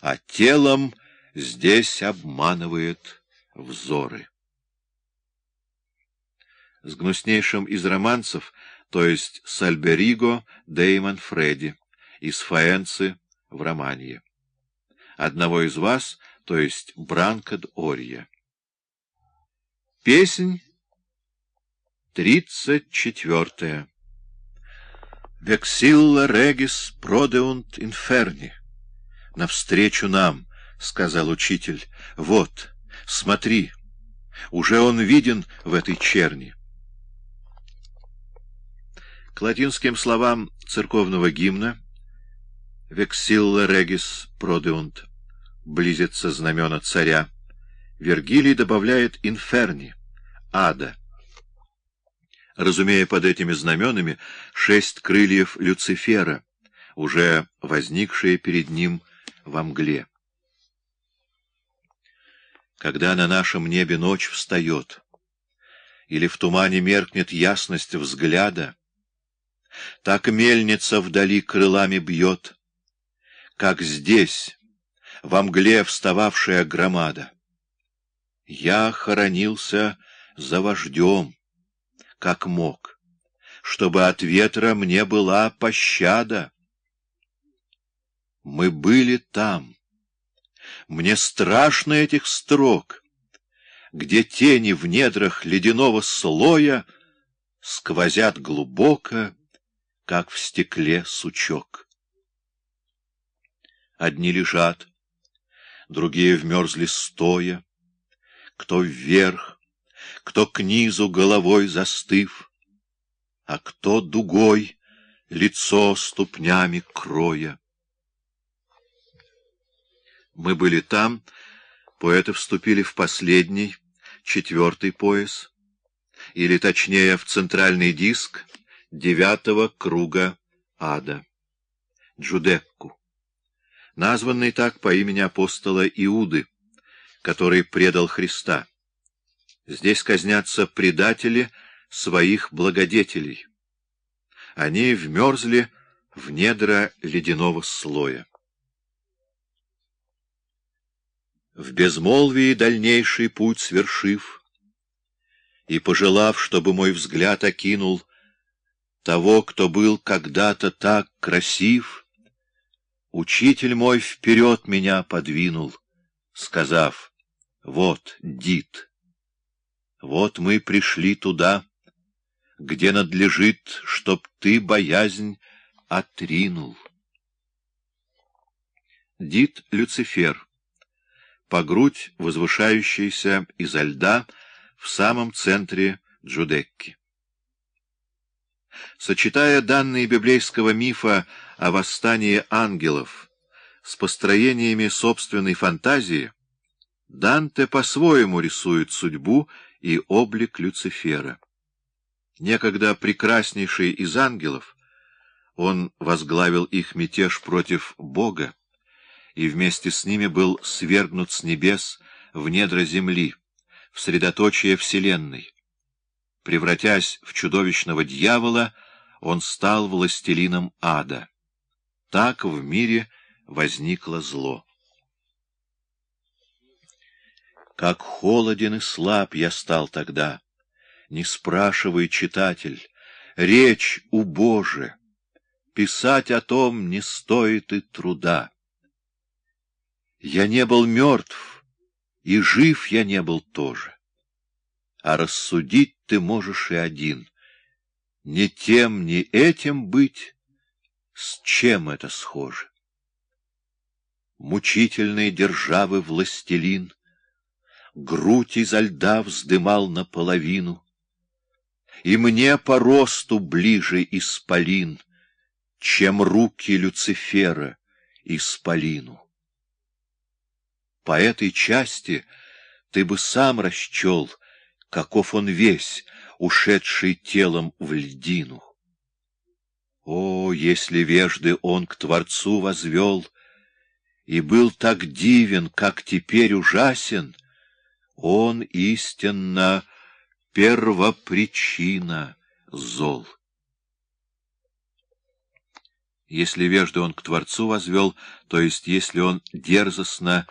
а телом здесь обманывает взоры. С гнуснейшим из романцев, то есть с Альбериго Деймон Фредди, из Фаэнцы в Романье. Одного из вас, то есть Бранкад Орья. Песнь тридцать четвертая. Вексилла регис продеунт инферни. Навстречу нам, — сказал учитель, — вот, смотри, уже он виден в этой черни. К латинским словам церковного гимна «Вексилла регис продеунт» близится знамена царя, Вергилий добавляет «инферни» — «ада». Разумея под этими знаменами шесть крыльев Люцифера, уже возникшие перед ним во мгле. Когда на нашем небе ночь встает, или в тумане меркнет ясность взгляда, так мельница вдали крылами бьет, как здесь, во мгле встававшая громада. Я хоронился за вождем, как мог, чтобы от ветра мне была пощада. Мы были там. Мне страшно этих строк, где тени в недрах ледяного слоя сквозят глубоко, как в стекле сучок. Одни лежат, другие вмерзли стоя, кто вверх, кто к низу головой застыв, а кто дугой лицо ступнями кроя. Мы были там, поэты вступили в последний, четвертый пояс, или точнее в центральный диск девятого круга ада, Джудекку, названный так по имени апостола Иуды, который предал Христа. Здесь казнятся предатели своих благодетелей. Они вмерзли в недра ледяного слоя. В безмолвии дальнейший путь свершив, И пожелав, чтобы мой взгляд окинул того, кто был когда-то так красив, Учитель мой вперед меня подвинул, сказав, вот, Дит, вот мы пришли туда, где надлежит, чтоб ты боязнь отринул. Дит Люцифер, по грудь возвышающийся изо льда в самом центре Джудекки. Сочетая данные библейского мифа о восстании ангелов с построениями собственной фантазии, Данте по-своему рисует судьбу и облик Люцифера. Некогда прекраснейший из ангелов, он возглавил их мятеж против Бога, и вместе с ними был свергнут с небес в недра земли, в средоточие Вселенной. Превратясь в чудовищного дьявола, он стал властелином ада. Так в мире возникло зло. Как холоден и слаб я стал тогда, не спрашивай, читатель, речь у Боже, писать о том не стоит и труда. Я не был мертв, и жив я не был тоже а рассудить ты можешь и один. Не тем, не этим быть, с чем это схоже? Мучительной державы властелин грудь изо льда вздымал наполовину, и мне по росту ближе исполин, чем руки Люцифера исполину. По этой части ты бы сам расчел — каков он весь, ушедший телом в льдину. О, если вежды он к Творцу возвел, и был так дивен, как теперь ужасен, он истинно первопричина зол. Если вежды он к Творцу возвел, то есть если он дерзостно